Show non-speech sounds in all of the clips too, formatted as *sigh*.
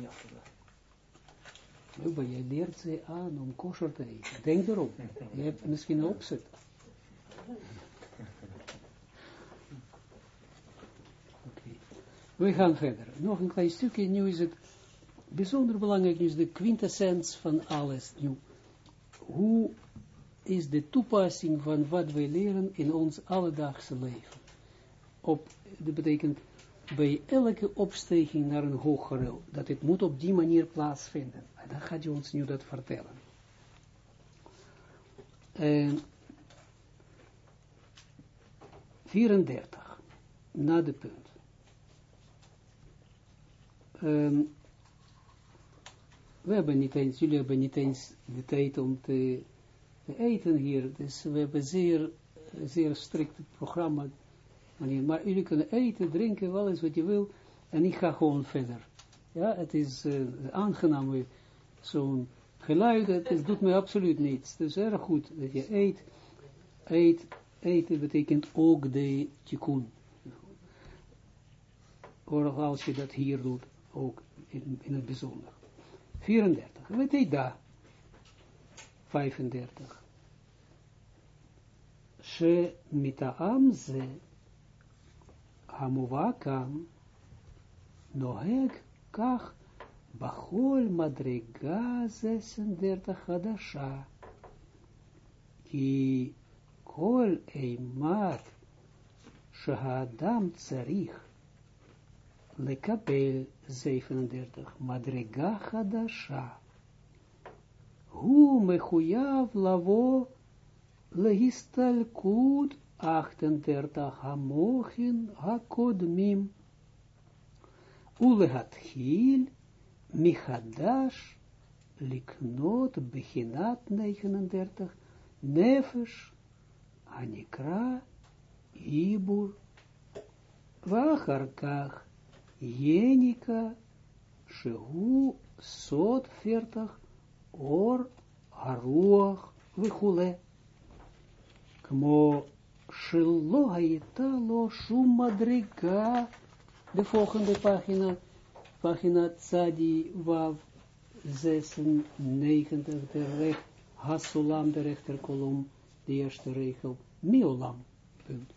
Ja. Maar je leert ze aan om kosher te eten. Denk erom. Je hebt misschien een opzet. Oké. We gaan verder. Nog een klein stukje. Nu is het bijzonder belangrijk. is de quintessens van alles. Nu, hoe is de toepassing van wat wij leren in ons alledaagse leven? Op, dat betekent bij elke opstijging naar een hogere, dat het moet op die manier plaatsvinden. En dan gaat je ons nu dat vertellen. En 34, na de punt. Um, we hebben niet eens, jullie hebben niet eens de tijd om te, te eten hier, dus we hebben zeer, zeer strikt programma maar jullie kunnen eten, drinken, wel eens wat je wil. En ik ga gewoon verder. Ja, het is uh, aangenaam, zo'n geluid, het, doet me absoluut niets. Het is erg goed dat je eet. Eet, eten betekent ook de tikkun. Of als je dat hier doet, ook in, in het bijzonder. 34. Wat heet daar? 35. She mitaam ze המובא כאן נוהג כך בכל מדרגה זסנדרתא חדשה, כי כל אימת שהאדם צריך לקבל 37 מדרגה חדשה, הוא מחויב לבוא להסתלקות 38 hamochin hakodmim ulehatchil michadash liknot bechinat 39 nefesh anikra ibur vacharkach jenika shehu sot 40 or aruach vichule kmo Shum madriga. De volgende pagina, pagina Tzadi Wav 96, de recht, Hasulam, de rechterkolom, de eerste regel, Miolam, punt.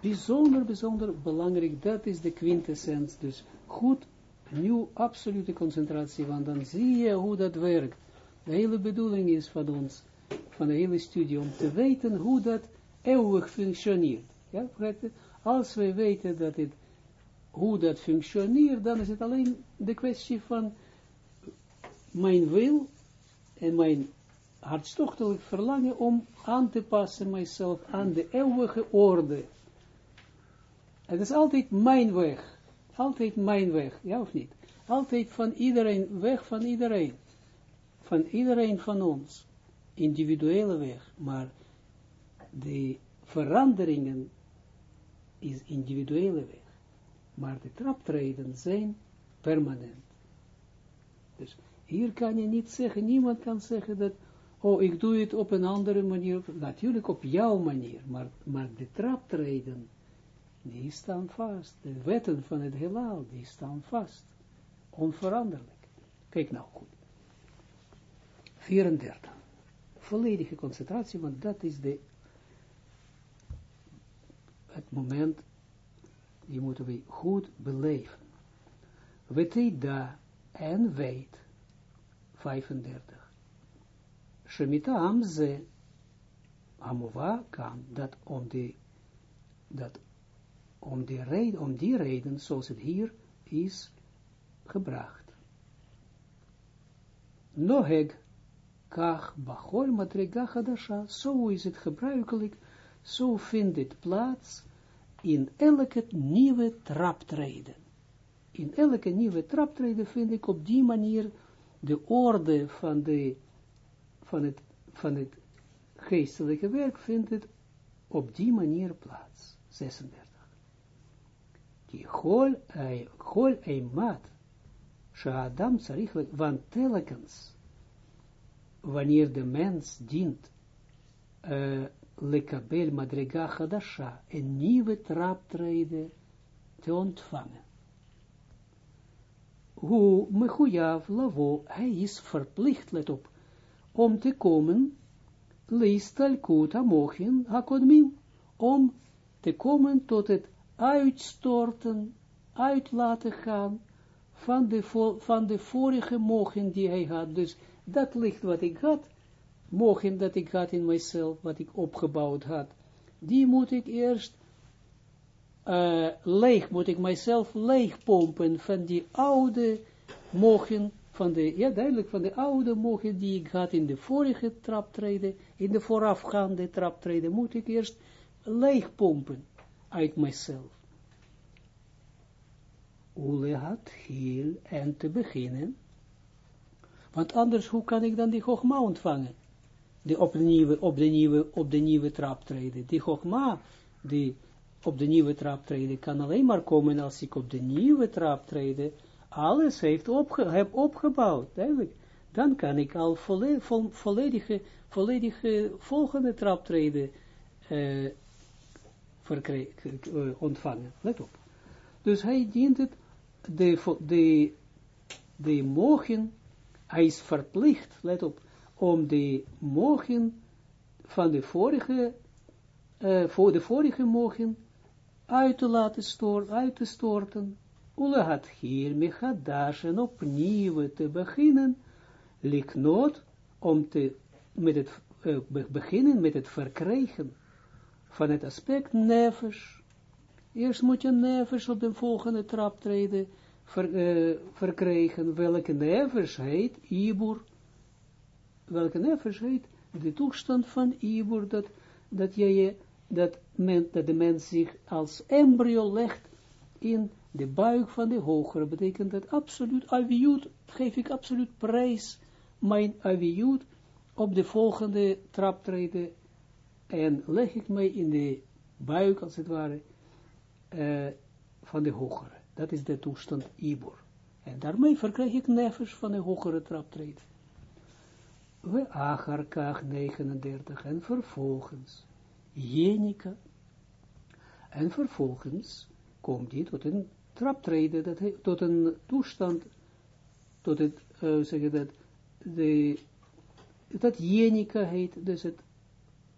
Bijzonder, bijzonder belangrijk, dat is de quintessens, dus goed, nu absolute concentratie, want dan zie je hoe dat werkt. De hele bedoeling is van ons, van de hele studie, om te weten hoe dat eeuwig functioneert. Ja, als wij weten dat het, hoe dat functioneert, dan is het alleen de kwestie van mijn wil en mijn hartstochtelijk verlangen om aan te passen mijzelf aan de eeuwige orde. Het is altijd mijn weg. Altijd mijn weg, ja of niet? Altijd van iedereen, weg van iedereen. Van iedereen van ons individuele weg, maar de veranderingen is individuele weg. Maar de traptreden zijn permanent. Dus hier kan je niet zeggen, niemand kan zeggen dat, oh, ik doe het op een andere manier, natuurlijk op jouw manier, maar, maar de traptreden, die staan vast. De wetten van het heelal, die staan vast. Onveranderlijk. Kijk nou goed. 34 volledige concentratie, want dat is de, het moment, die moeten we goed beleven. Weet da en weet, 35. Shemita ze, amova kan, dat om die, dat om die reden, om die reden, zoals het hier is gebracht. Noheg kach bachol madriga hadasha, zo is het gebruikelijk, zo vindt het plaats in elke nieuwe traptreden. In elke nieuwe traptreden vind ik op die manier de orde van, de, van, het, van het geestelijke werk vindt het op die manier plaats. 36. Die hol, hol eimat, Shadam tsarich, want telkens wanneer de mens dient uh, lekabel madrega hadasha, een nieuwe traptreden te ontvangen. hoe mechuyav lavo, hij is verplicht, let op, om te komen, leistalkut amochin hakodmim, om te komen tot het uitstorten, uit laten gaan van de, van de vorige mogen die hij had. Dus dat licht wat ik had, mogen dat ik had in mijzelf, wat ik opgebouwd had, die moet ik eerst uh, leeg, moet ik mijzelf leeg pompen van die oude mogen, van de, ja duidelijk, van de oude mogen die ik had in de vorige traptreden, in de voorafgaande traptreden, moet ik eerst leeg pompen uit mijzelf. Ule had heel en te beginnen, want anders, hoe kan ik dan die Chogma ontvangen? Die op de nieuwe, op de nieuwe, op de nieuwe traptreden. Die Chogma, die op de nieuwe traptreden kan alleen maar komen als ik op de nieuwe traptreden alles heeft opge heb opgebouwd, duidelijk. Dan kan ik al volledige, volledige volgende traptreden uh, ontvangen. Let op. Dus hij dient het, de, de, de mogen, hij is verplicht, let op, om de mogen van de vorige, uh, voor de vorige mogen uit te laten storten, uit te storten, Ulahat hier mechadash opnieuw te beginnen, liknoot, om te, met het, uh, beginnen met het verkrijgen van het aspect nefesh. Eerst moet je nefesh op de volgende trap treden, ver, uh, verkrijgen, welke nefesh heet, ibur, welke nefesh heet, de toestand van ibur, dat, dat dat, dat de mens zich als embryo legt in de buik van de hogere, betekent dat absoluut aviut, geef ik absoluut prijs, mijn aviut, op de volgende traptreden, en leg ik mij in de buik, als het ware, uh, van de hogere. Dat is de toestand Ibor. En daarmee verkrijg ik nefes van de hogere traptreden. We acharkach 39 en vervolgens Jenica. En vervolgens komt hij tot een traptreden, dat tot een toestand, tot het, uh, zeg je dat, de, dat Jenica heet, dus het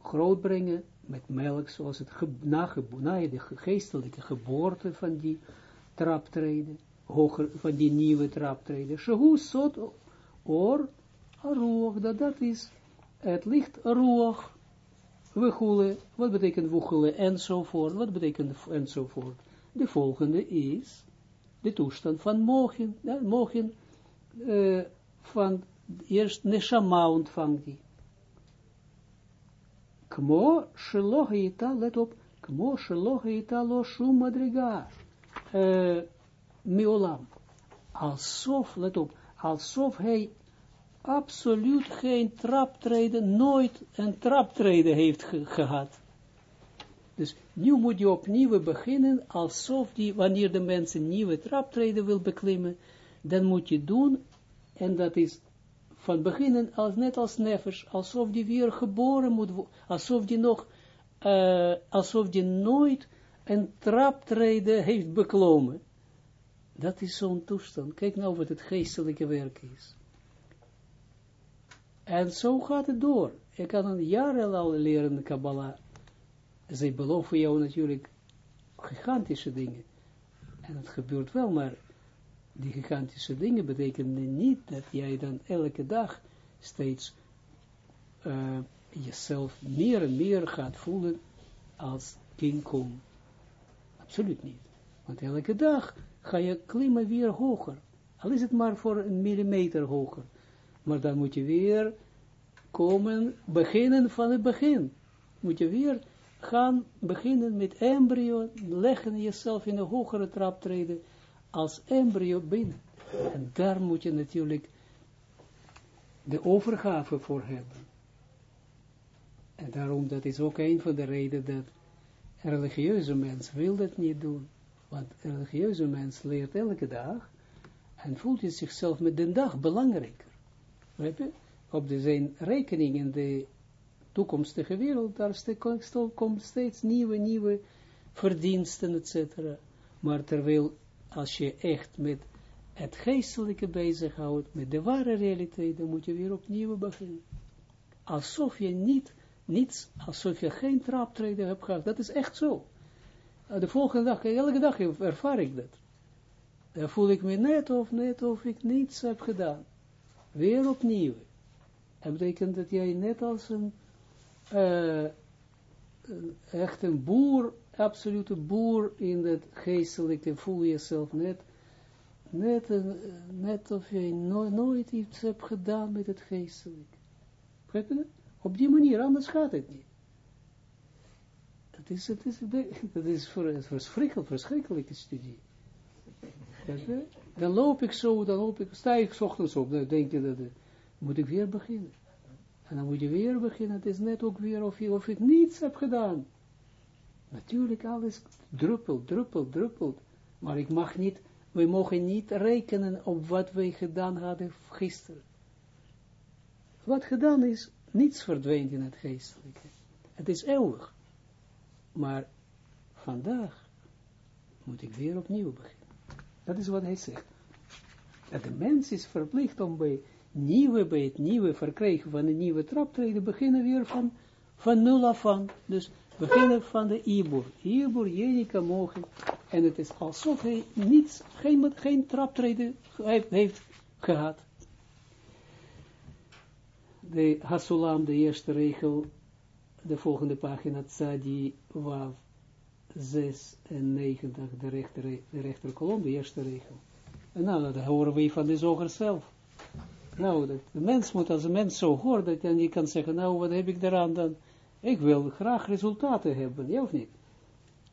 grootbrengen met melk, zoals het ge, na, na de geestelijke geboorte van die traptreden, hoger, van die nieuwe traptreden. Shehu sot or, aruach, dat dat is het licht aruach, Wechule, wat betekent wechule enzovoort, wat betekent enzovoort. De volgende is de toestand van mogen, ja, mogen uh, van eerst neshama ontvangt die. Kmo sheloheita, let op, kmo sheloheita lo shum uh, miolam. Alsof, let op, alsof hij absoluut geen traptreden, nooit een traptreden heeft gehad. Dus nu moet je opnieuw beginnen, alsof die, wanneer de mensen nieuwe traptreden wil beklimmen, dan moet je doen, en dat is van beginnen, als, net als nefers, alsof die weer geboren moet worden, alsof die nog, uh, alsof die nooit een traptreden heeft beklommen. Dat is zo'n toestand. Kijk nou wat het geestelijke werk is. En zo gaat het door. Je kan een jarenlang leren Kabbalah. Zij beloven jou natuurlijk gigantische dingen. En het gebeurt wel, maar die gigantische dingen betekenen niet dat jij dan elke dag steeds uh, jezelf meer en meer gaat voelen als King Kong. Absoluut niet. Want elke dag ga je klimmen weer hoger. Al is het maar voor een millimeter hoger. Maar dan moet je weer komen, beginnen van het begin. Moet je weer gaan beginnen met embryo, leggen jezelf in een hogere trap treden, als embryo binnen. En daar moet je natuurlijk de overgave voor hebben. En daarom, dat is ook een van de redenen dat religieuze mens wil dat niet doen. Want religieuze mens leert elke dag en voelt zichzelf met de dag belangrijker. Weet je? Op de zijn rekening in de toekomstige wereld, daar komt steeds nieuwe, nieuwe verdiensten, etc. Maar terwijl, als je echt met het geestelijke bezighoudt met de ware realiteit, dan moet je weer opnieuw beginnen. Alsof je niet, niets, alsof je geen traptreden hebt gehad. Dat is echt zo. Eh, de volgende dag, elke dag ervaar ik dat. Dan voel ik me net of net of ik niets heb gedaan. Weer opnieuw. Dat betekent dat jij net als een, uh, echt een boer, absolute boer in het geestelijke, voel jezelf net, net, of je nooit iets hebt gedaan met het geestelijke. Begrijp je Op die manier, anders gaat het niet. Het is, het is, dat is verschrikkelijk, verschrikkelijke studie. Dan loop ik zo, dan loop ik, sta ik ochtends op, dan denk je dat, moet ik weer beginnen. En dan moet je weer beginnen, het is net ook weer of, je, of ik niets heb gedaan. Natuurlijk, alles druppelt, druppelt, druppelt. Maar ik mag niet, we mogen niet rekenen op wat wij gedaan hadden gisteren. Wat gedaan is, niets verdwijnt in het geestelijke. Het is eeuwig. Maar vandaag moet ik weer opnieuw beginnen. Dat is wat hij zegt. Dat de mens is verplicht om bij nieuwe, bij het nieuwe verkrijgen van een nieuwe traptreden, beginnen weer van, van nul af aan. Dus beginnen van de Ibor. Ibor, Jenica mogen. En het is alsof hij niets, geen, geen traptreden heeft, heeft gehad. De Hasulam, de eerste regel, de volgende pagina, Tzadi Wav 96, de rechter, de rechterkolom, de eerste regel. En nou, dat horen we van de zoger zelf. Nou, dat, de mens moet als een mens zo hoort, dat je kan zeggen, nou, wat heb ik daaraan dan? Ik wil graag resultaten hebben, ja of niet?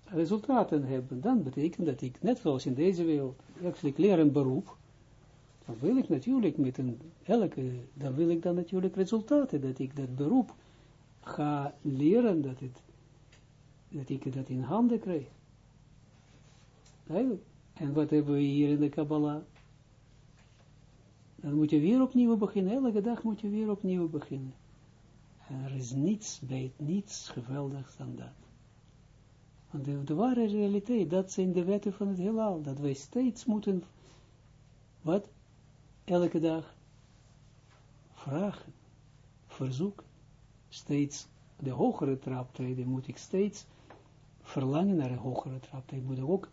Resultaten hebben, dan betekent dat ik, net zoals in deze wereld, ik leer een beroep, dan wil ik natuurlijk met een, elke, dan wil ik dan natuurlijk resultaten, dat ik dat beroep ga leren, dat het dat ik dat in handen krijg. En wat hebben we hier in de Kabbalah? Dan moet je weer opnieuw beginnen. Elke dag moet je weer opnieuw beginnen. En er is niets bij niets geweldigs dan dat. Want de, ware realiteit, dat zijn de wetten van het heelal. Dat wij steeds moeten, wat? Elke dag vragen, verzoeken. Steeds de hogere traptreden moet ik steeds verlangen naar een hogere trap. Je moet ook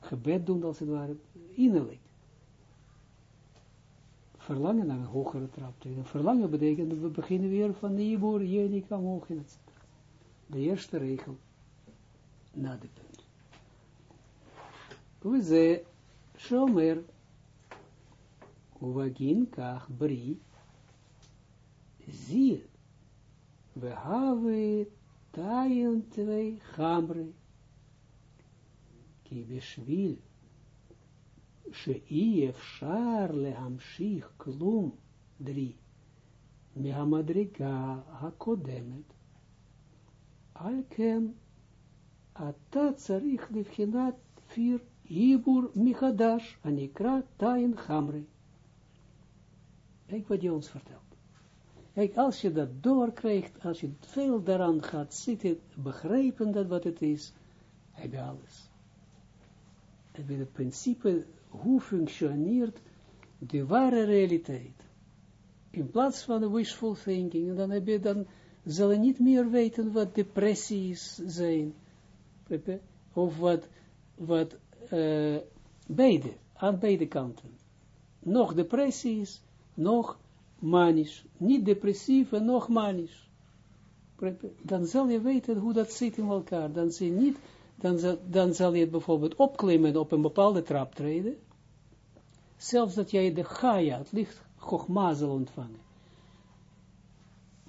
gebed doen, als het ware, innerlijk. Verlangen naar een hogere trap. Verlangen betekent dat we beginnen weer van Nibor, Jenica, Mogen, etc. De eerste regel, na de punt. We ze, Shomer, Uvagin kach bri, zie, we hebben taien twee gamre, ki bishvil, she'i efshar lehamshich klum, drie, mehamadriga hakodemet, alken, ata tsarich livchinat vier, ibur michadash, anikra taien gamre. Kijk wat je ons vertelt. Kijk, als je dat doorkrijgt, als je veel daaraan gaat zitten, begrijpen dat wat het is, heb je alles. Heb je het principe, hoe functioneert de ware realiteit. In plaats van de wishful thinking, en dan, heb je, dan zal je niet meer weten wat depressies zijn. Of wat, wat uh, beide, aan beide kanten. Nog depressies, nog manisch, niet depressief en nog manisch. Dan zal je weten hoe dat zit in elkaar. Dan, zie je niet, dan, zal, dan zal je bijvoorbeeld opklimmen op een bepaalde trap treden. Zelfs dat jij de Gaia, het licht Chogma zal ontvangen.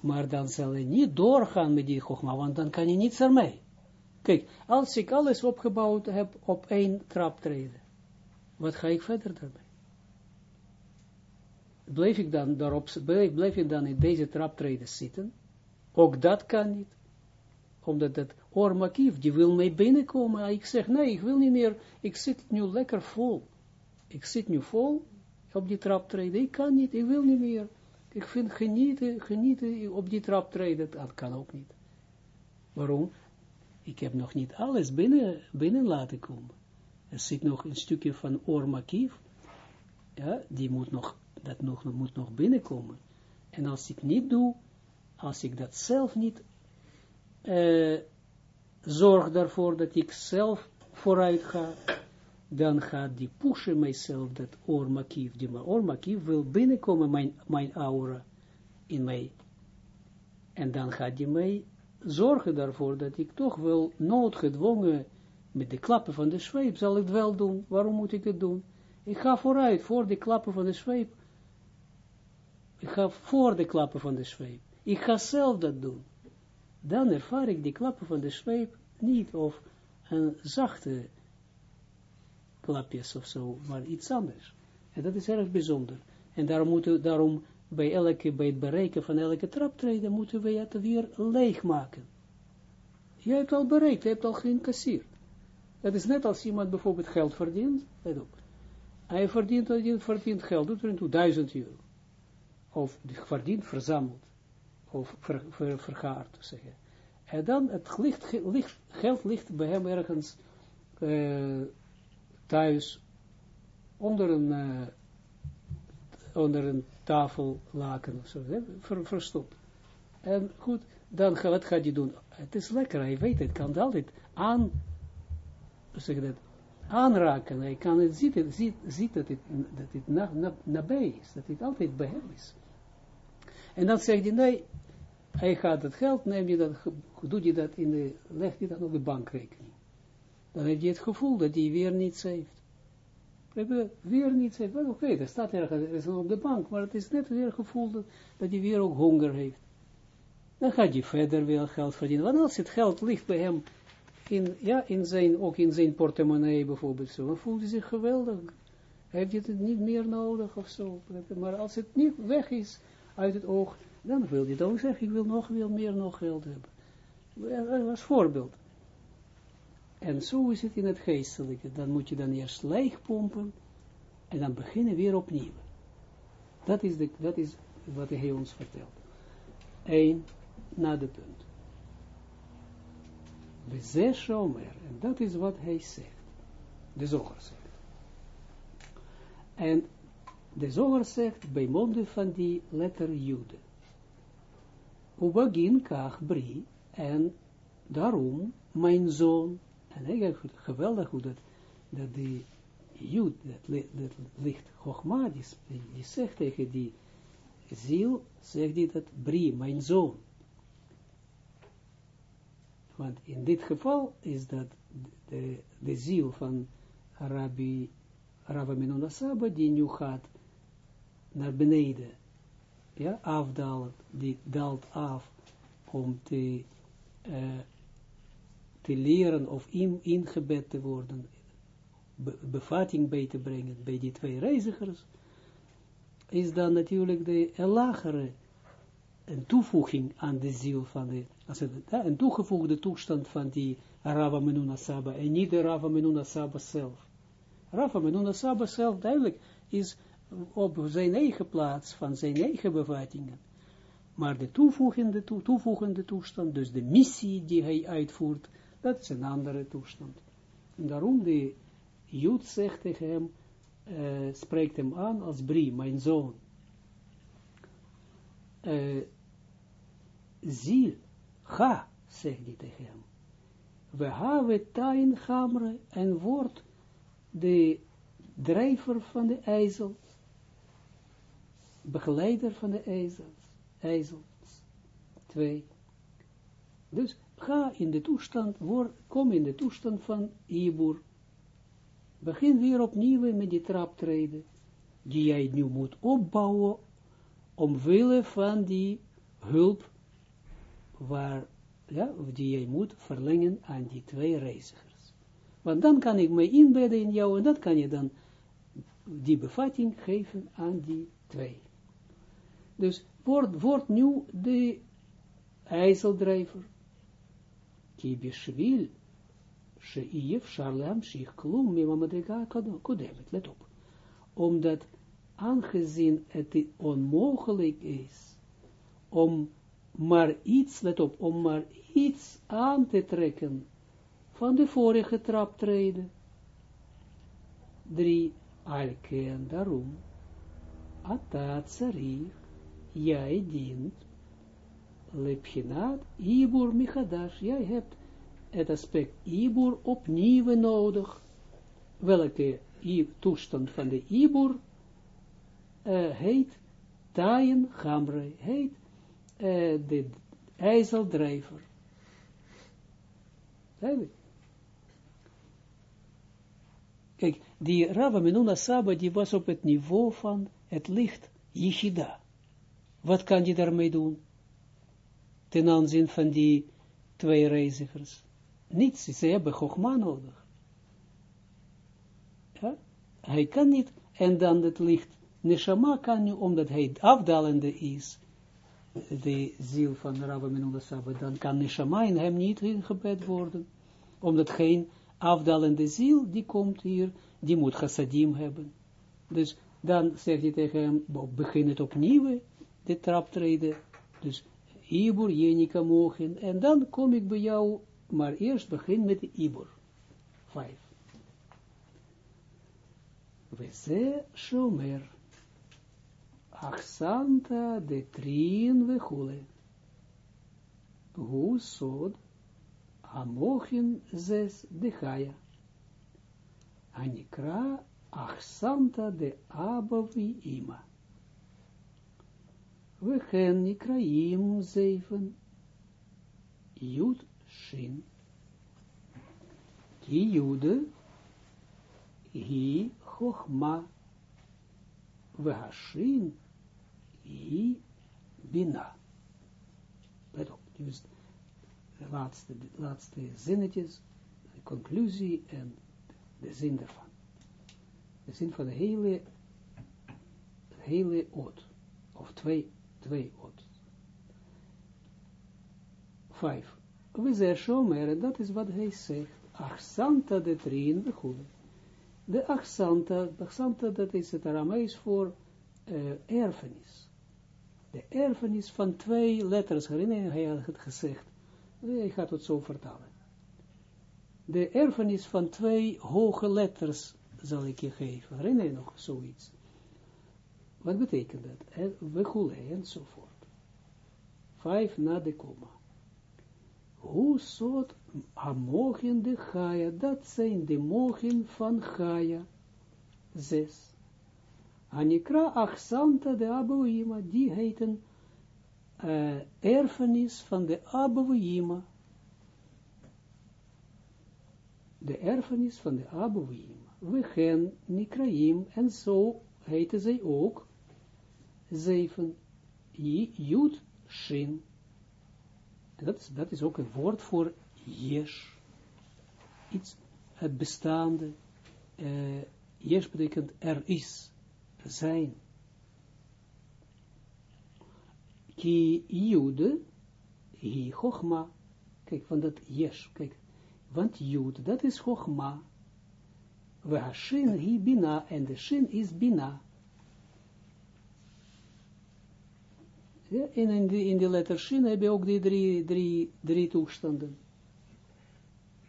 Maar dan zal je niet doorgaan met die Chogma, want dan kan je niets ermee. Kijk, als ik alles opgebouwd heb op één trap treden, wat ga ik verder daarmee? Blijf ik dan daarop, blijf ik dan in deze traptreden zitten? Ook dat kan niet. Omdat dat oormakief, die wil mij binnenkomen. Ik zeg, nee, ik wil niet meer, ik zit nu lekker vol. Ik zit nu vol op die traptreden. Ik kan niet, ik wil niet meer. Ik vind genieten, genieten op die traptreden, dat kan ook niet. Waarom? Ik heb nog niet alles binnen, binnen laten komen. Er zit nog een stukje van oormakief ja, die moet nog, dat nog, moet nog binnenkomen. En als ik niet doe, als ik dat zelf niet uh, zorg daarvoor dat ik zelf vooruit ga, dan gaat die pushen mijzelf, dat oormakief, die oormakief wil binnenkomen, mijn, mijn aura, in mij. En dan gaat die mij zorgen daarvoor dat ik toch wel noodgedwongen met de klappen van de zweep zal ik het wel doen. Waarom moet ik het doen? Ik ga vooruit, voor de klappen van de zweep. Ik ga voor de klappen van de zweep. Ik ga zelf dat doen. Dan ervaar ik die klappen van de zweep niet of een zachte klapjes of zo, maar iets anders. En dat is erg bijzonder. En daarom moeten, daarom bij elke, bij het bereiken van elke traptreden, moeten we het weer leegmaken. Je hebt al bereikt, je hebt al geïncasseerd. Het is net als iemand bijvoorbeeld geld verdient, let. Hij verdient, hij verdient geld, doet er toe, duizend euro. Of verdient, verzameld. Of ver, ver, vergaard, zeggen. En dan, het licht, geld ligt bij hem ergens uh, thuis, onder een, uh, onder een tafellaken of zo, ver, verstopt. En goed, dan wat gaat hij doen? Het is lekker, hij weet het, kan altijd aan, zeg dat, aanraken. Hij kan het zien, ziet, ziet dat het, dat het na, na, nabij is, dat het altijd bij hem is. En dan zegt hij, nee, hij gaat het geld, neem je dat, doet je dat in de, legt je dat op de bankrekening. Dan heb je het gevoel dat hij weer niets heeft. Weer niets heeft. Oké, okay, dat staat ergens op de bank, maar het is net weer gevoel dat, dat hij weer ook honger heeft. Dan gaat hij verder weer geld verdienen. Want als het geld ligt bij hem, in, ja, in zijn, ook in zijn portemonnee bijvoorbeeld zo, dan voelt hij zich geweldig. Heeft hij het niet meer nodig of zo. Maar als het niet weg is uit het oog, dan wil je dan zeggen, ik wil nog veel meer nog geld hebben. Als voorbeeld. En zo is het in het geestelijke. Dan moet je dan eerst leeg pompen en dan beginnen weer opnieuw. Dat is, de, dat is wat hij ons vertelt. Eén na de punt. De zes shomer. En dat is wat hij zegt. De zoger zegt. En de zoger zegt bij monden van die letter Jude. Ubagin kach bri, en daarom, mijn zoon, en hij geweldig hoe dat, die Jud, dat, dat licht Chogma, die, die zegt tegen die ziel, zegt hij dat bri, mijn zoon. Want in dit geval is dat de, de ziel van Rabbi Rava Saba, die nu gaat naar beneden ja, afdalen, die daalt af om te, uh, te leren of in, ingebed te worden, be, bevatting bij te brengen bij die twee reizigers, is dan natuurlijk de lagere een toevoeging aan de ziel van de, als een toegevoegde toestand van die Rava Menuna Saba, en niet de Rava Menuna Saba zelf. Rava Menuna Saba zelf, duidelijk, is op zijn eigen plaats van zijn eigen bevattingen. Maar de toevoegende, toe, toevoegende toestand, dus de missie die hij uitvoert, dat is een andere toestand. En daarom de Jood zegt tegen hem, uh, spreekt hem aan als Brie, mijn zoon. Uh, ziel, ga, zegt hij tegen hem. We hebben tain gamre en wordt de drijver van de ijzel begeleider van de ijzels, ijzels. Twee. Dus ga in de toestand, kom in de toestand van Ibur. Begin weer opnieuw met die traptreden, die jij nu moet opbouwen, omwille van die hulp, waar, ja, die jij moet verlengen aan die twee reizigers. Want dan kan ik mij inbedden in jou, en dat kan je dan die bevatting geven aan die twee. Dus wordt, wordt nu de ijzeldrijver. Kibishwil, sheif sharlam shich klum mimamadega kodemet. Let op. Omdat aangezien het onmogelijk is om maar iets, let op, om maar iets aan te trekken van de vorige traptreden. Drie, en daarom, ata jij dient, lepchinat, ibur michadash, jij hebt het aspect ibur opnieuw nodig, welke toestand van de ibur heet taien gamre, heet uh, de ijzeldrijver. Kijk, die Rava Menuna Saba, was op het niveau van het licht Yichida. Wat kan je daarmee doen? Ten aanzien van die twee reizigers. Niets, ze hebben Chogma nodig. Hij kan niet, en dan het licht Neshama kan nu, omdat hij afdalende is, de ziel van Rabbi Menula Saba, dan kan Neshama in hem niet ingebed worden, omdat geen afdalende ziel, die komt hier, die moet chassadim hebben. Dus dan zegt hij tegen hem, begin het opnieuw, de traptreden, dus Ibor, Jenica mogen, en dan kom ik bij jou, maar eerst begin met de Ibor. Vijf. We ze shomer. Achsanta de trien vechule. Hu sod, amochin zes de chaya. Anikra achsanta de abavi ima. We gen nikraim zeven. Jud shin. Ki jude. Hi chochma. We hashin I bina. Let op, dus de laatste, de laatste zinnetjes, de conclusie en de zin daarvan. De zin van de hele, de hele oot, of twee, twee oot. Vijf. We zeggen shomer, dat is wat hij zegt. Achsanta de trien, de achsanta, achsanta, dat is het Aramees voor uh, erfenis de erfenis van twee letters, herinner je, hij had het gezegd, ik ga het zo vertalen. De erfenis van twee hoge letters zal ik je geven, herinner je nog zoiets? Wat betekent dat? We goelen enzovoort. Vijf na de komma. Hoe soort mogen de Gaia, dat zijn de mogen van Gaia. Zes. Anikra Achsanta de Abouima, die heeten uh, erfenis van de Abouima. De erfenis van de Abouima. We Nikraim, en zo heten zij ook, zeven, Jud Shin. Dat is, dat is ook een woord voor Yesh. Iets, het bestaande. Uh, yesh betekent er is zijn. Ki jude, hi chogma. Kijk, van dat yes, kijk. Want jude, dat is chogma. We shin hi bina, en de shin is bina. En in de, in de letter shin heb je ook die drie, drie, drie toestanden.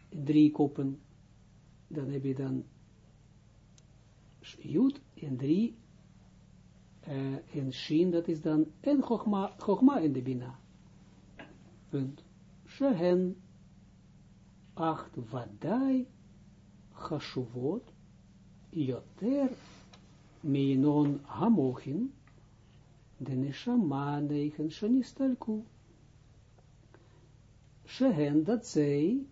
Drie koppen. Dan heb je dan jud en drie uh, en Shin, dat is dan en Chogma, Chogma in de Bina. Punt. Shehen acht vadai chashuvot yoter meinon hamochin de neshama neichen shanistalku. Shehen dat zij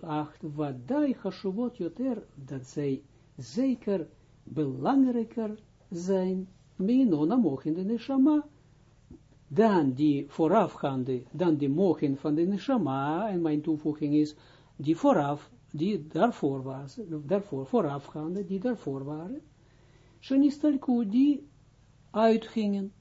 acht vadai chashuvot yoter dat zij zeker belangrijker zijn, minona mogen de neshama, dan die voorafgaande, dan die mogen van de neshama, en mijn toevoeging is, die vooraf, die daarvoor was, daarvoor voorafgaande, die daarvoor waren, shenistalku, die uitgingen.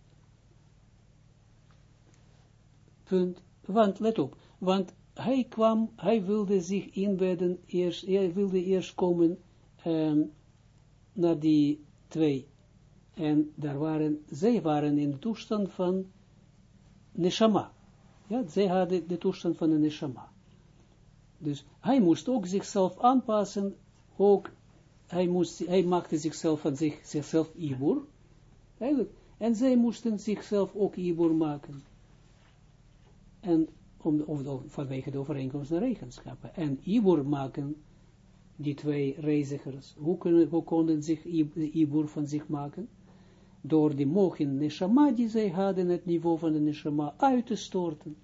Punt. Want, let op, want hij kwam, hij wilde zich inbedden, eerst, hij wilde eerst komen, um, naar die twee. En daar waren, zij waren in de toestand van neshama. Ja, zij hadden de toestand van de neshama. Dus hij moest ook zichzelf aanpassen, ook hij, moest, hij maakte zichzelf van zich, zichzelf Ibor, en zij moesten zichzelf ook Ibor maken. En om, vanwege de overeenkomst naar eigenschappen. En Ibor maken, die twee reizigers, hoe, kunnen, hoe konden zich Ibor van zich maken? Door die mogen neshama die zij hadden, het niveau van de neshama uit te storten.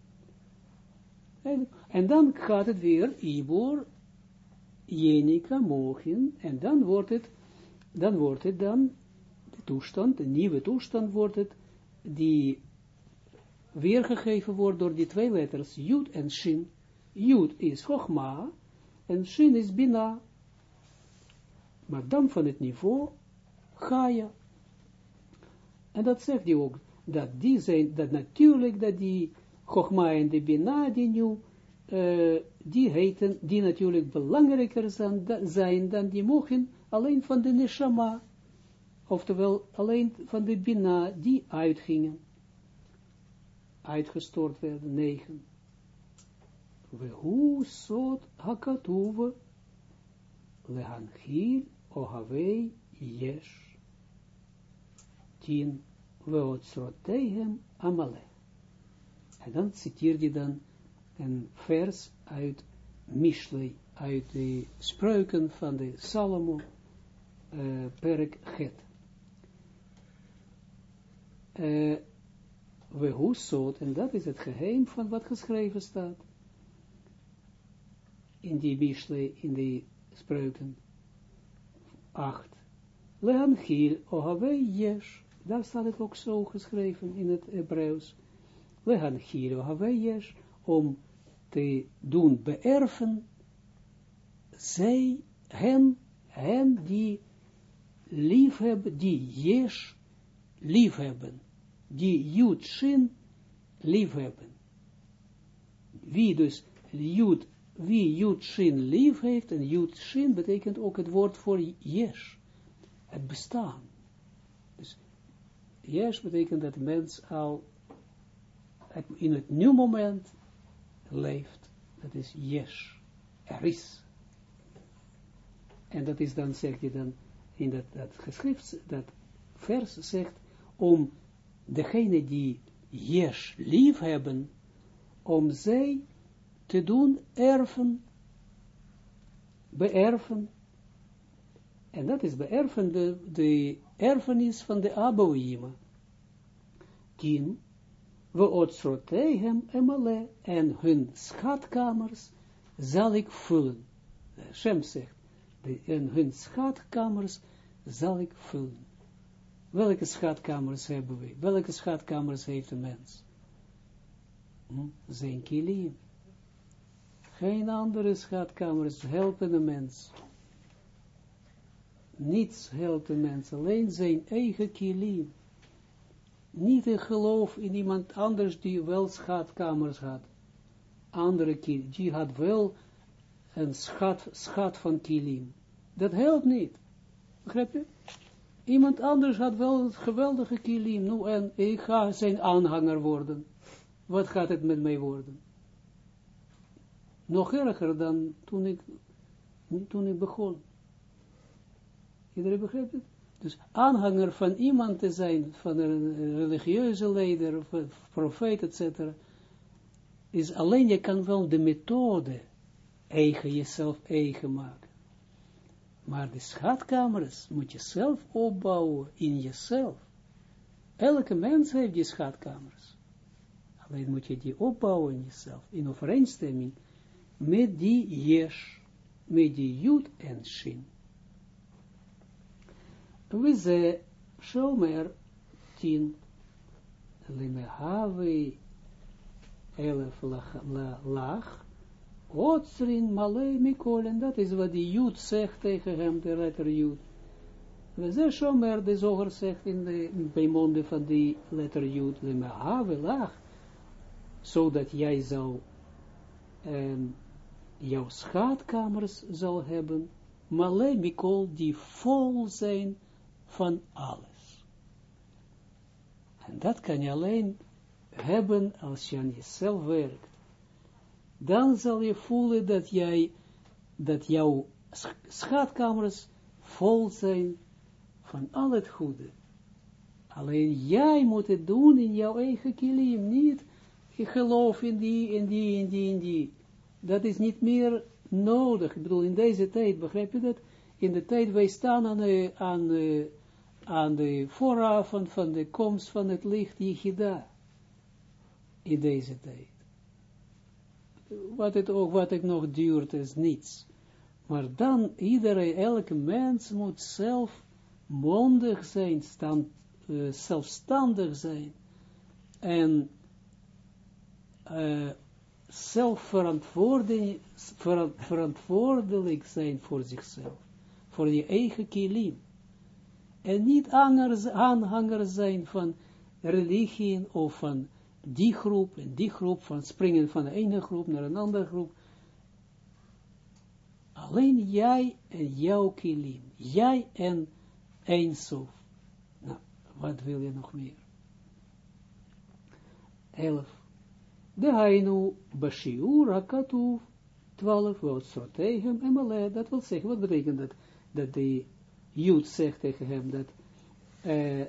En dan gaat het weer Ibor, Jenica, mogen, en dan wordt het, dan wordt het dan, de toestand, de nieuwe toestand wordt het, die weergegeven wordt door die twee letters, Jud en Shin. Jud is Chogma, en Shin is Bina. Maar dan van het niveau, Gaia. En dat zegt hij ook, dat die zijn, dat natuurlijk, dat die Chogma en de Bina, die nu, uh, die heten, die natuurlijk belangrijker zijn, zijn dan die mogen alleen van de Neshama, oftewel alleen van de Bina, die uitgingen, uitgestort werden, negen. We hoe soort hakatuwe, lehanchil, ohavei, yesh, tien, we otsrotehem, amalek. En dan citeert hij dan een vers uit Mishlei, uit de spreuken van de Salomo, uh, perk het. Uh, we hoesot, en dat is het geheim van wat geschreven staat in die Mishlei, in die spreuken. 8. Lehan Ohave Yesh. Daar staat het ook zo geschreven in het Hebreeuws we gaan hier hawees om te doen beërven zij, hen, hen die liefhebben, die Jesh liefhebben, die Jud Shin liefhebben. Wie dus Jud, wie Jud Shin lief heeft, en Jud Shin betekent ook het woord voor Jesh, het bestaan. Dus Jesh betekent dat mens al in het nieuw moment leeft. Dat is yes. Er is. En dat is dan, zeg je dan, in dat, dat geschrift, dat vers zegt, om degene die yes lief hebben, om zij te doen erven, beërven, en dat is beërven de, de erfenis van de Aboïma. Tien, we otsrotehem emale, en hun schatkamers zal ik vullen. Shem zegt, en hun schatkamers zal ik vullen. Welke schatkamers hebben we? Welke schatkamers heeft een mens? Hm? Zijn kilim. Geen andere schatkamers helpen de mens. Niets helpt de mens, alleen zijn eigen kilim niet een geloof in iemand anders die wel schatkamers had. Andere kilim, die had wel een schat, schat van kilim. Dat helpt niet. Begrijp je? Iemand anders had wel een geweldige kilim, nu en ik ga zijn aanhanger worden. Wat gaat het met mij worden? Nog erger dan toen ik, toen ik begon. Iedereen begrijpt het? Dus aanhanger van iemand te zijn, van een religieuze leider, of profeet, etc. Is alleen, je kan wel de methode eigen, jezelf eigen maken. Maar de schatkamers moet je zelf opbouwen in jezelf. Elke mens heeft die schatkamers. Alleen moet je die opbouwen in jezelf, in overeenstemming met die yesh, met die jud en shin. We ze shomer tien limehavi elef lach otsrin malei mikol en dat is wat die Jood zegt tegen hem, de letter Jood. We ze shomer de zoger zegt in de bij monden van die letter Jood zodat jij zou um, jouw schaatkamers zal hebben, malei mikol die vol zijn van alles. En dat kan je alleen hebben als je aan jezelf werkt. Dan zal je voelen dat jij, dat jouw schatkamers vol zijn van al het goede. Alleen jij moet het doen in jouw eigen kilim, niet geloof in die, in die, in die, in die. Dat is niet meer nodig. Ik bedoel, in deze tijd, begrijp je dat? In de tijd, wij staan aan de, aan de, aan de vooravond van de komst van het licht Yichida. In deze tijd. Wat het ook, wat het nog duurt, is niets. Maar dan, iedereen, elke mens moet zelf mondig zijn, stand, uh, zelfstandig zijn. En uh, zelfverantwoordelijk zijn voor zichzelf, voor je eigen kilim. En niet aanhanger zijn van religie of van die groep en die groep, van springen van de ene groep naar een andere groep. Alleen jij en jouw kilim, jij en Eindsof. Nou, wat wil je nog meer? Elf. De hainu bashiur hakatuv, twaalf, wat tegen hem, dat wil zeggen, wat betekent dat? Dat de Jood zegt tegen hem dat, uh,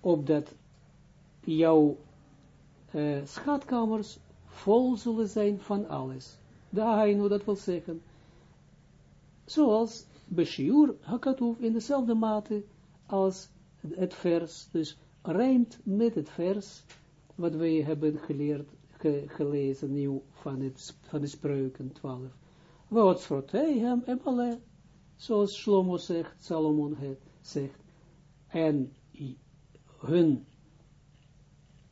opdat jouw uh, schatkamers vol zullen zijn van alles. Hainu, dat wil zeggen, zoals Beshiur hakatuv in dezelfde mate als het vers, dus rijmt met het vers, wat wij hebben geleerd, ge, gelezen nieuw van, het, van de spreuken 12. Wat hem en alle, zoals Shlomo zegt, Salomon zegt, en hun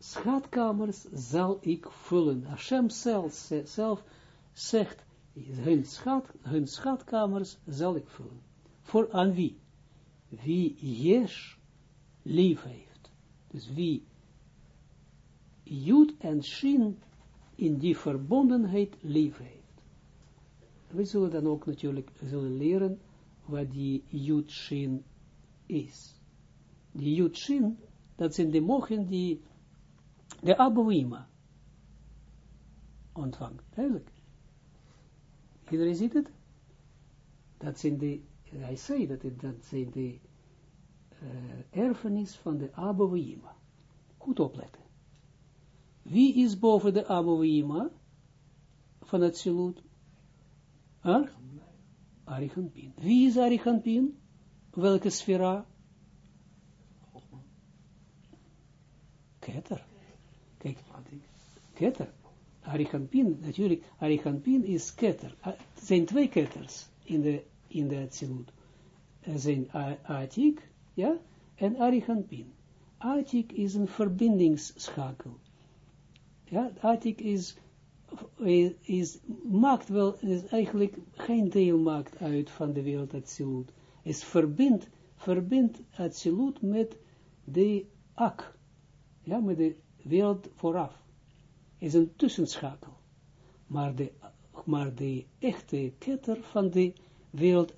schatkamers zal ik vullen. Hashem zelf, zelf zegt, hun, schat, hun schatkamers zal ik vullen. Voor aan wie? Wie Jesh lief heeft. Dus wie Jud en Shin in die verbondenheid lief heeft. We zullen dan ook natuurlijk zullen leren wat die Jud Shin is. Die Jud Shin, dat zijn de mogen die de Abouima ontvangt. Eigenlijk. Iedereen ziet het? Dat zijn de, hij zei dat, het, dat zijn de uh, erfenis van de Abouima. Goed opletten. Wie is boven de Abouima van het Silut? Huh? Arichampin. Wie is Arichampin? Welke sfera? Keter. Keter. Arichampin, natuurlijk, Arichampin is ketter. Er zijn twee ketters in de, in de Atsilut. Er zijn Atik, ja, en Arichampin. Atik is een verbindingsschakel. Ja, Atik is, is, maakt wel, is eigenlijk geen deel maakt uit van de wereld Atsilut. Is verbindt, verbindt Atsilut met de Ak. Ja, met de wereld vooraf is een tussenschakel. Maar de, maar de echte ketter van de wereld,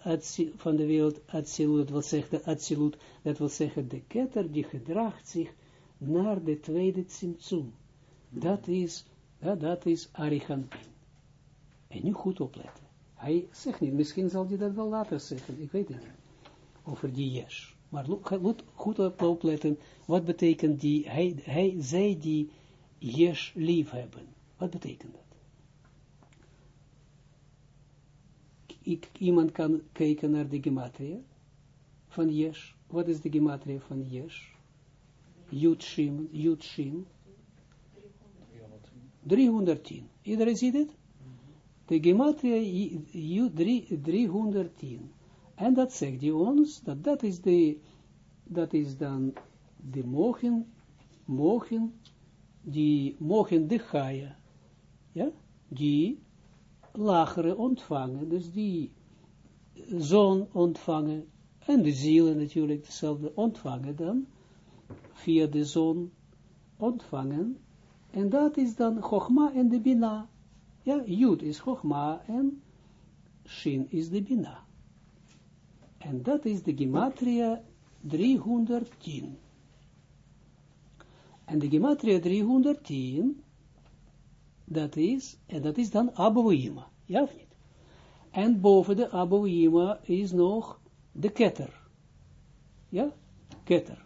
van de wereld Atsilut, dat wil zeggen, Atsilut, dat wil zeggen, de ketter die gedraagt zich naar de tweede Tsimtsum. Dat is, ja, dat is Arichampin. En nu goed opletten. Hij zegt niet, misschien zal hij dat wel later zeggen, ik weet het niet. Over die yes. Maar goed opletten, wat betekent die, hij, hij, zij die Jesh lief hebben. Wat betekent dat? Ik, iemand kan kijken naar de gematria van Jesh. Wat is de gematria van Jesh? Yud Shin. 310. Iedereen ziet het? De gematria 310. En dat zegt hij ons, dat dat is de, dat is dan de mogen, mogen die mogen de Gaia, ja, die lagere ontvangen, dus die zon ontvangen, en de zielen natuurlijk hetzelfde ontvangen dan, via de zon ontvangen, en dat is dan Chogma en de Bina. Ja, Jud is Chogma en Shin is de Bina. En dat is de Gematria 310. En de gematria 310, dat is, en dat is dan Abouima, ja of niet? En boven de Abouima is nog de ketter. Ja, ketter.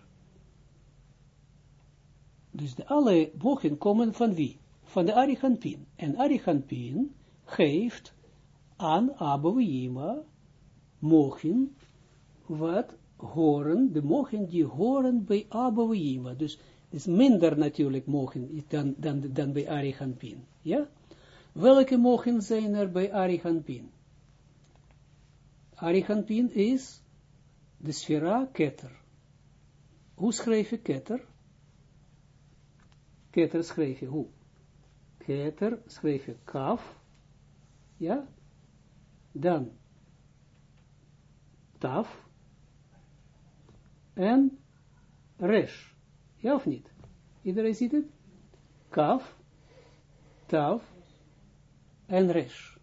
Dus de alle mogen komen van wie? Van de Ariganpin. En Ariganpin geeft aan Abouima mogen wat horen, de mogen die horen bij Abouima. Dus is minder natuurlijk mogen dan, dan, dan bij Ariganpin. Ja? Welke mogen zijn er bij Ariganpin? Ariganpin is de sfera ketter. Hoe schrijf je ketter? Keter schrijf je hoe? Keter schrijf je kaf, ja, dan taf en resh. Ja of niet? Iedereen ziet het? Kaf, taf en resh.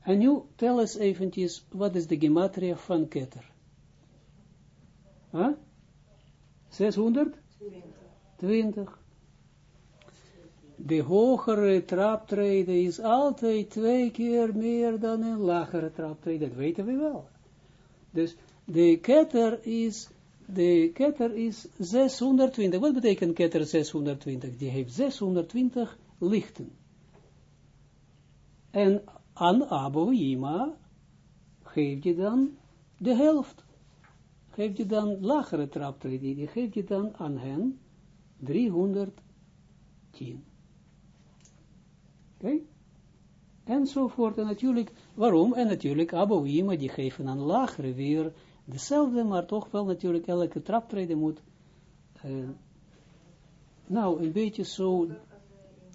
En nu tel eens eventjes, wat is de gematria van keter? Huh? 620 de hogere traptreden is altijd twee keer meer dan een lagere traptreden, dat weten we wel. Dus de ketter is, de ketter is 620. Wat betekent ketter 620? Die heeft 620 lichten. En aan Abu Yima geef je dan de helft. Geef je dan lagere traptreden, die geef je dan aan hen 310. Oké? Enzovoort. En natuurlijk, waarom? En natuurlijk, Abouima, die geven aan lagere weer dezelfde, maar toch wel natuurlijk elke traptreden moet, uh, nou, een beetje zo,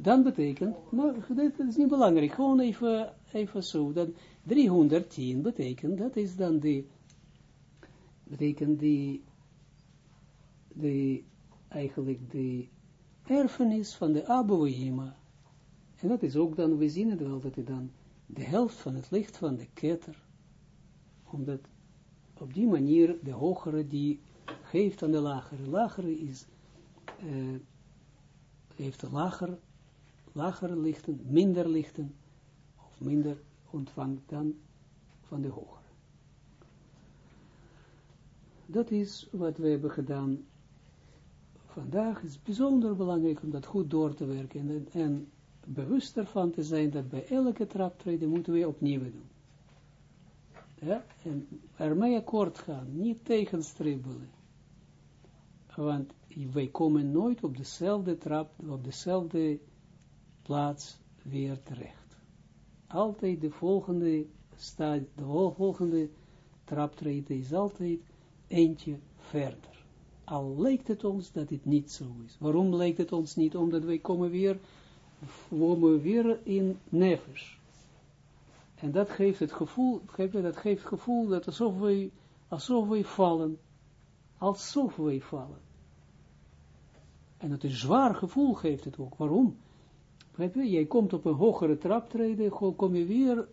dan betekent, nou, dat is niet belangrijk, gewoon even, even zo, dan 310 betekent, dat is dan die, betekent die, de, eigenlijk de erfenis van de Abouima, en dat is ook dan, we zien het wel, dat hij dan de helft van het licht van de ketter, omdat op die manier de hogere die geeft aan de lagere. Lagere is, uh, heeft een lager, lagere lichten, minder lichten, of minder ontvangt dan van de hogere. Dat is wat we hebben gedaan vandaag. Het is bijzonder belangrijk om dat goed door te werken en, en bewust ervan te zijn dat bij elke traptreden moeten we opnieuw doen. Ja, en ermee akkoord gaan, niet tegenstribbelen. Want wij komen nooit op dezelfde trap, op dezelfde plaats weer terecht. Altijd de volgende stad, de volgende traptreden is altijd eentje verder. Al lijkt het ons dat het niet zo is. Waarom lijkt het ons niet? Omdat wij komen weer we weer in nefesh. En dat geeft het gevoel, dat geeft het gevoel dat alsof wij, alsof wij vallen, alsof wij vallen. En het is zwaar gevoel geeft het ook. Waarom? Jij komt op een hogere traptreden, kom je weer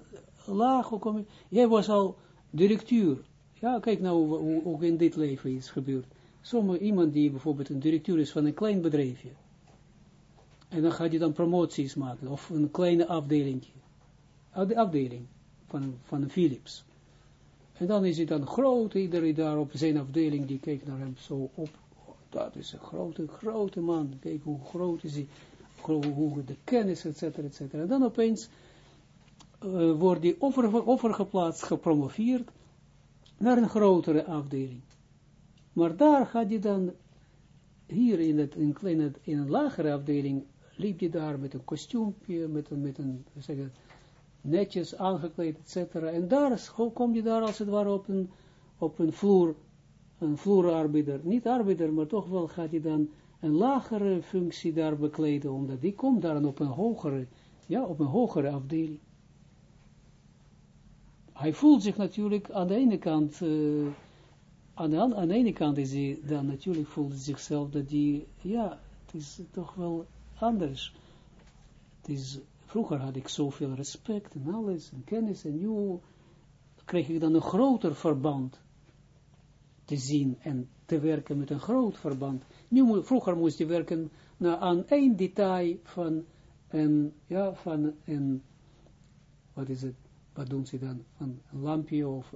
laag, kom je, jij was al directeur. Ja, kijk nou hoe ook in dit leven is gebeurd. Sommige iemand die bijvoorbeeld een directeur is van een klein bedrijfje. En dan gaat hij dan promoties maken, of een kleine afdeling. De afdeling van, van Philips. En dan is hij dan groot, iedereen daar op zijn afdeling, die kijkt naar hem zo op. Dat is een grote, grote man. Kijk hoe groot is hij, hoe de kennis, et cetera, et cetera. En dan opeens uh, wordt hij over, overgeplaatst, gepromoveerd naar een grotere afdeling. Maar daar gaat hij dan, hier in, het, in, in een lagere afdeling, liep je daar met een kostuumpje, met een, met een zeggen, netjes aangekleed, et cetera. En daar kom je daar als het ware op een, op een vloer, een vloerarbeider, niet arbeider, maar toch wel gaat hij dan een lagere functie daar bekleden, omdat die komt daar op een hogere, ja, op een hogere afdeling. Hij voelt zich natuurlijk aan de ene kant, uh, aan, de, aan de ene kant is hij dan natuurlijk voelt hij zichzelf dat hij, ja, het is toch wel anders. Het is, vroeger had ik zoveel respect en alles, en kennis, en nu kreeg ik dan een groter verband te zien en te werken met een groot verband. Nu, vroeger moest je werken aan één detail van een, ja, van een, wat is het, wat doen ze dan, van een lampje of,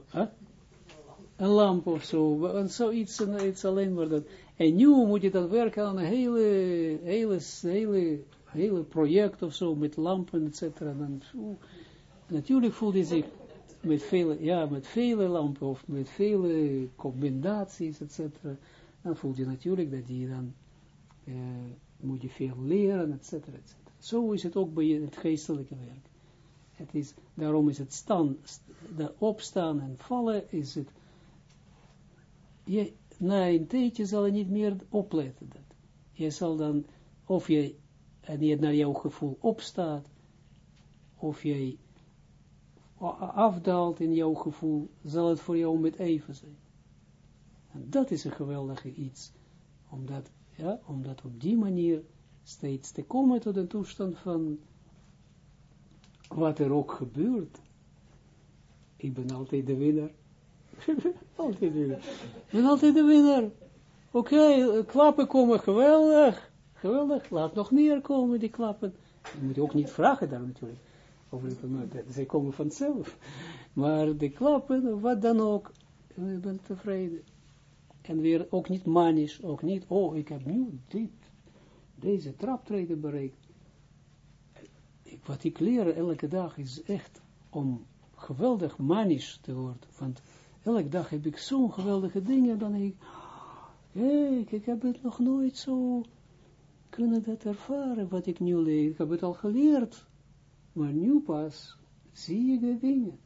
een lamp of zo, en zoiets, iets alleen maar dat. En nu moet je dan werken aan een hele, hele, hele, hele project of zo, met lampen, et cetera. Natuurlijk voelt hij zich met vele, ja, met vele lampen, of met vele combinaties, et cetera. Dan voelt je natuurlijk dat je dan, moet je veel leren, et cetera, et cetera. Zo is het ook bij het geestelijke werk. Het is, daarom is het staan, de opstaan en vallen, is het, je, na een tijdje zal je niet meer opletten. Dat. Je zal dan, of je, en je naar jouw gevoel opstaat, of je afdaalt in jouw gevoel, zal het voor jou met even zijn. En dat is een geweldige iets, omdat, ja, omdat op die manier steeds te komen tot een toestand van wat er ook gebeurt. Ik ben altijd de winnaar. *laughs* altijd de winnaar. Ik ben altijd de winnaar. Oké, klappen komen geweldig. Geweldig. Laat nog meer komen, die klappen. Je moet ook niet vragen daar natuurlijk. Of, zij komen vanzelf. Maar de klappen, wat dan ook. Ik ben tevreden. En weer ook niet manisch. Ook niet, oh, ik heb nu dit, deze traptreden bereikt wat ik leer elke dag is echt om geweldig manisch te worden. Want elke dag heb ik zo'n geweldige dingen, dan denk ik, hé, ik heb het nog nooit zo kunnen dat ervaren, wat ik nu leer. Ik heb het al geleerd, maar nu pas zie ik de dingen.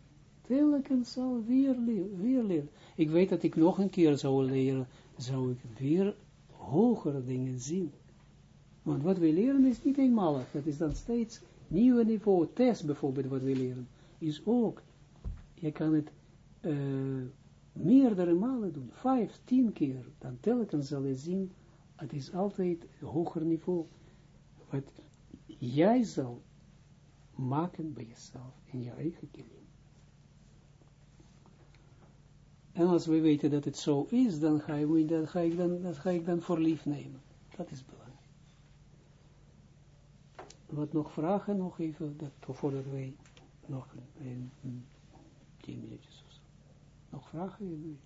Telkens zal weer, weer leren. Ik weet dat ik nog een keer zou leren, zou ik weer hogere dingen zien. Want wat we leren is niet eenmalig, het is dan steeds nieuwe niveau, test bijvoorbeeld, wat we leren, is ook, je kan het uh, meerdere malen doen, vijf, tien keer, dan telkens zal je zien, het is altijd een hoger niveau, wat jij zal maken bij jezelf, in je eigen kilim. En als we weten dat het zo is, dan ga, je, dan ga, ik, dan, dan ga ik dan voor lief nemen. Dat is belangrijk wat nog vragen, nog even, dat, voordat wij nog een, een, tien minuutjes of zo. Nog vragen?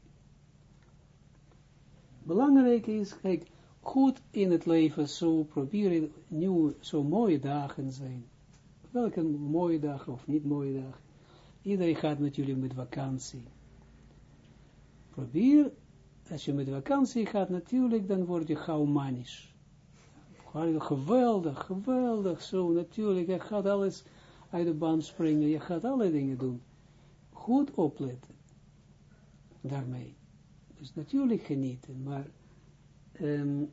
Belangrijk is, kijk, goed in het leven zo proberen, nieuwe, zo mooie dagen zijn. Welke mooie dagen of niet mooie dagen. Iedereen gaat natuurlijk met vakantie. Probeer, als je met vakantie gaat natuurlijk, dan word je gauw manisch geweldig, geweldig, zo natuurlijk, je gaat alles uit de band springen, je gaat alle dingen doen. Goed opletten, daarmee. Dus natuurlijk genieten, maar um,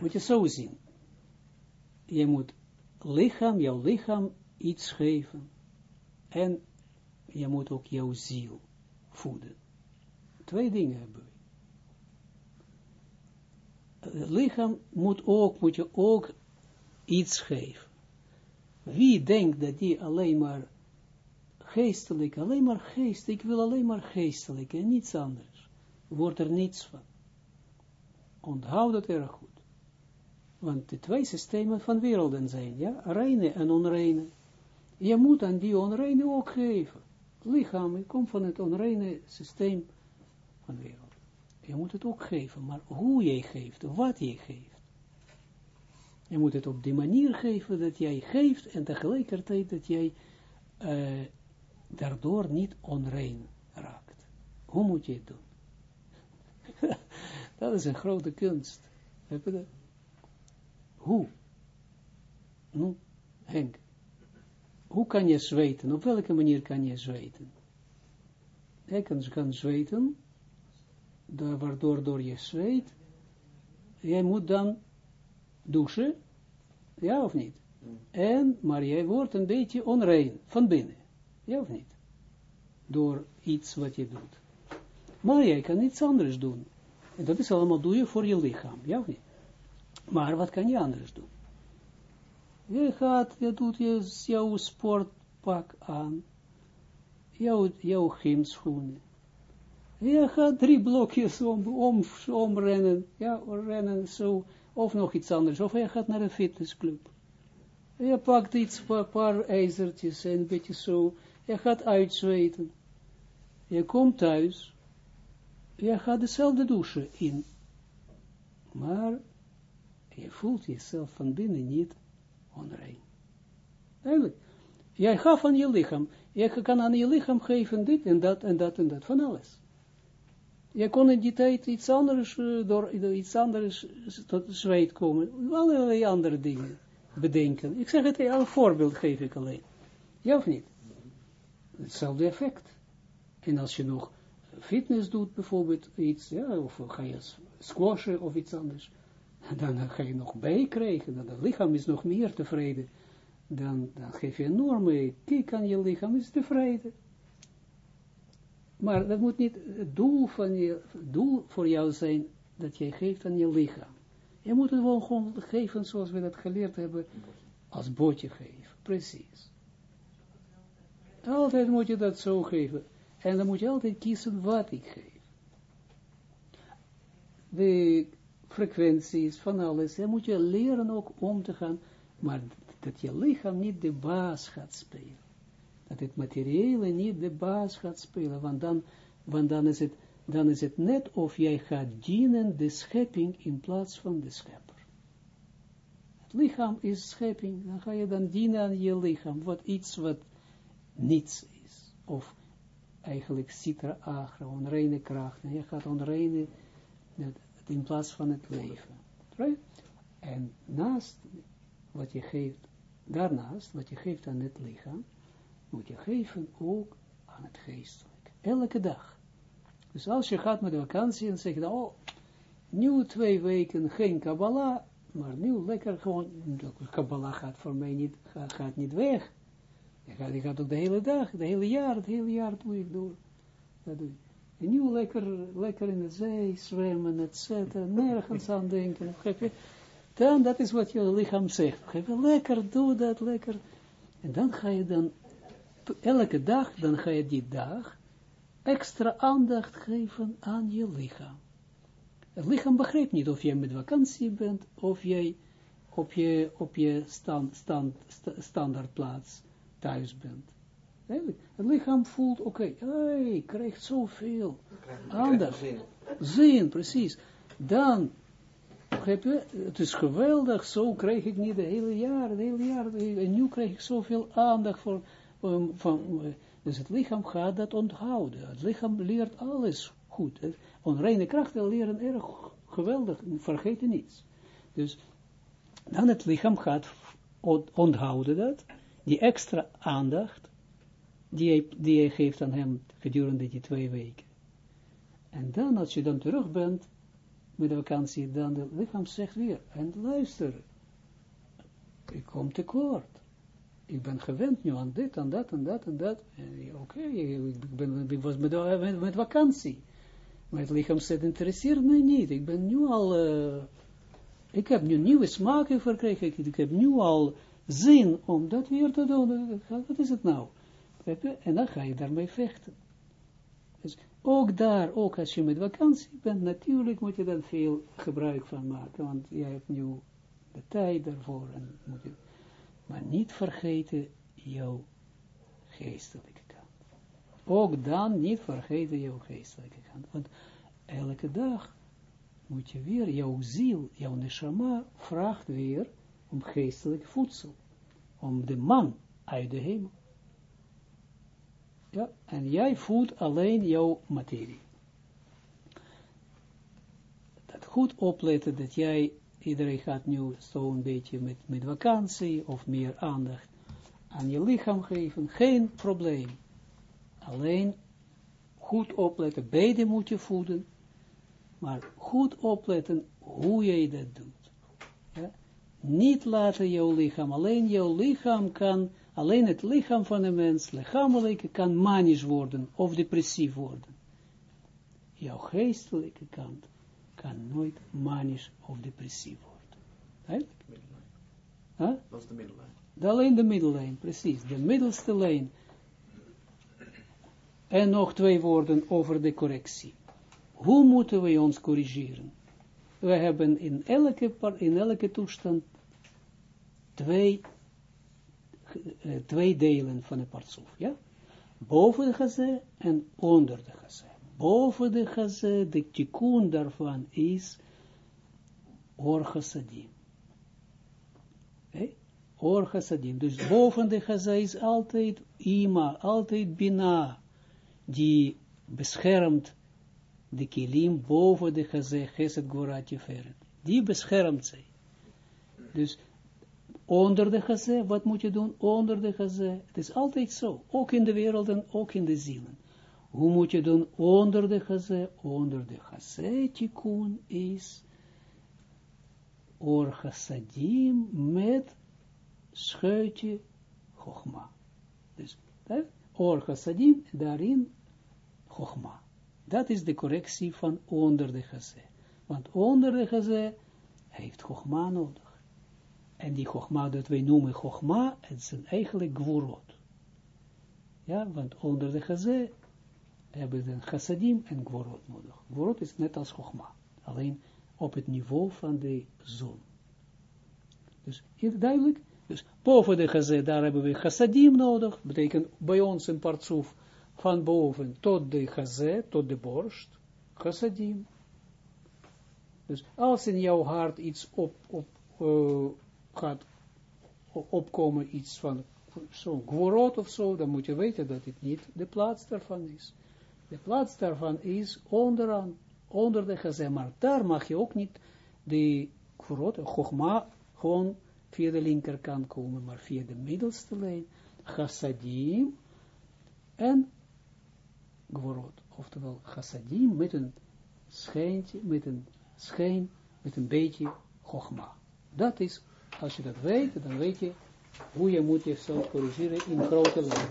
moet je zo zien. Je moet lichaam, jouw lichaam iets geven. En je moet ook jouw ziel voeden. Twee dingen hebben we lichaam moet ook, moet je ook iets geven. Wie denkt dat die alleen maar geestelijk, alleen maar geest, ik wil alleen maar geestelijk en niets anders, wordt er niets van. Onthoud dat erg goed. Want de twee systemen van werelden zijn, ja, reine en onreine. Je moet aan die onreine ook geven. Lichaam komt van het onreine systeem van wereld je moet het ook geven, maar hoe jij geeft, wat jij geeft. Je moet het op die manier geven dat jij geeft en tegelijkertijd dat jij uh, daardoor niet onrein raakt. Hoe moet je het doen? *laughs* dat is een grote kunst. Je? Hoe? Henk. Hoe kan je zweten? Op welke manier kan je zweten? Ik kan zweten waardoor door je zweet, jij moet dan douchen, ja of niet? En, maar jij wordt een beetje onrein van binnen, ja of niet? Door iets wat je doet. Maar jij kan iets anders doen. En dat is allemaal doe je voor je lichaam, ja of niet? Maar wat kan je anders doen? Je gaat, je doet je, jouw sportpak aan, jouw, jouw gymschoenen, je gaat drie blokjes om, om, omrennen, ja, rennen zo, of nog iets anders, of je gaat naar een fitnessclub. Je pakt iets, een paar, paar ijzertjes en een beetje zo, je gaat uitzweten. je komt thuis, je gaat dezelfde douche in, maar je voelt jezelf van binnen niet onrein. Eigenlijk, jij gaf aan je lichaam, je kan aan je lichaam geven dit en dat en dat en dat, van alles. Je kon in die tijd iets anders, uh, door, iets anders tot zweet komen, allerlei andere dingen bedenken. Ik zeg het, een voorbeeld geef ik alleen. Ja of niet? Hetzelfde effect. En als je nog fitness doet, bijvoorbeeld iets, ja, of ga je squashen of iets anders, *laughs* dan ga je nog bijkrijgen, dan het lichaam is nog meer tevreden. Dan, dan geef je enorme kick aan je lichaam, is tevreden. Maar dat moet niet het doel, van je, doel voor jou zijn dat jij geeft aan je lichaam. Je moet het wel gewoon geven zoals we dat geleerd hebben, als bootje geven. Precies. Altijd moet je dat zo geven. En dan moet je altijd kiezen wat ik geef. De frequenties van alles, dan moet je leren ook om te gaan, maar dat je lichaam niet de baas gaat spelen. Dat het materiële niet de baas gaat spelen, want dan, want dan is het dan is het net of jij gaat dienen de schepping in plaats van de schepper. Het lichaam is schepping, dan ga je dan dienen aan je lichaam, wat iets wat niets is, of eigenlijk citra agra, onreine kracht, en je gaat onreine in plaats van het leven. En naast wat je geeft, daarnaast, wat je geeft aan het lichaam, moet je geven ook aan het geestelijk. Elke dag. Dus als je gaat met de vakantie en zegt, oh, nu twee weken geen Kabbalah, maar nu lekker gewoon, Kabbalah gaat voor mij niet, gaat niet weg. Je gaat, je gaat ook de hele dag, de hele jaar, het hele jaar doe ik door. Dat doe. En nu lekker, lekker in de zee zwemmen, et cetera, nergens aan denken? Dan, dat is wat je lichaam zegt? Lekker, doe dat, lekker. En dan ga je dan, elke dag, dan ga je die dag, extra aandacht geven aan je lichaam. Het lichaam begrijpt niet of jij met vakantie bent, of jij op je, op je stand, stand, standaardplaats thuis bent. Het lichaam voelt, oké, okay, hey, krijgt zoveel aandacht. Zin. zin, precies. Dan, begrijp je, het is geweldig, zo krijg ik niet de hele jaar, de hele jaar, en nu krijg ik zoveel aandacht voor, um, van, dus het lichaam gaat dat onthouden. Het lichaam leert alles goed. Onreine krachten leren erg geweldig, vergeten niets. Dus dan het lichaam gaat onthouden dat, die extra aandacht, die hij, die hij geeft aan hem gedurende die twee weken. En dan, als je dan terug bent met de vakantie, dan het lichaam zegt weer, en luister, ik kom tekort ik ben gewend nu aan dit, en dat, en dat, en dat. Oké, ik, was met, met, met, vakantie. Maar het lichaam zegt, interesseert mij niet. Ik ben nu al, uh, ik heb nu nieuwe smaken verkregen. Ik, heb nu al zin om dat weer te doen. Wat is het nou? En dan ga je daarmee vechten. Dus ook daar, ook als je met vakantie bent, natuurlijk moet je daar veel gebruik van maken. Want jij hebt nu de tijd daarvoor. En moet je, maar niet vergeten jouw geestelijke kant. Ook dan niet vergeten jouw geestelijke kant. Want elke dag moet je weer, jouw ziel, jouw neshama, vraagt weer om geestelijk voedsel. Om de man uit de hemel. Ja, en jij voedt alleen jouw materie. Dat goed opletten dat jij iedereen gaat nu zo'n beetje met, met vakantie of meer aandacht aan je lichaam geven, geen probleem. Alleen goed opletten, beide moet je voeden, maar goed opletten hoe je dat doet. Niet laten jouw lichaam, alleen jouw lichaam kan, alleen het lichaam van een mens, lichamelijke, kan manisch worden of depressief worden. Jouw geestelijke kant kan nooit manisch of depressief worden. Eigenlijk? Huh? Dat is de middellijn. Alleen de middellijn, precies. De middelste lijn. En nog twee woorden over de correctie. Hoe moeten we ons corrigeren? We hebben in elke, in elke toestand twee, uh, twee delen van de partsoef, ja? boven de gazé en onder de gazé. Boven de gazé, de tikkun daarvan is orchasadim. Orchasadim. Dus boven de gazé is altijd ima, altijd bina, die beschermt de kilim boven de gazé, geset goratje verder. Die beschermt zij. Dus onder de gazé, wat moet je doen? Onder de gazé. Het is altijd zo, ook in de wereld en ook in de zielen. Hoe moet je doen? Onder de gazé, onder de gazé, tikkun is or chassadim met schuitje chogma. Dus, or chassadim, daarin chogma. Dat is de correctie van onder de gazé. Want onder de gazé heeft chogma nodig. En die Chogma, dat wij noemen Chogma, het zijn eigenlijk Gvorot. Ja, want onder de Gazé hebben we Chassadim en Gvorot nodig. Gvorot is net als Chogma, alleen op het niveau van de zon. Dus hier duidelijk, dus boven de Gazé, daar hebben we Chassadim nodig, betekent bij ons een partsoef van boven tot de Gazé, tot de borst, Chassadim. Dus als in jouw hart iets op, op uh, gaat opkomen iets van zo'n gworot of zo, dan moet je weten dat het niet de plaats daarvan is. De plaats daarvan is onderaan, onder de gezem, maar daar mag je ook niet de gworot, chogma, gewoon via de linkerkant komen, maar via de middelste lijn, chassadim en gworot, oftewel chassadim met een schijntje, met een schijn, met een beetje chogma. Dat is als je dat weet, dan weet je hoe je moet jezelf corrigeren in grote lijn.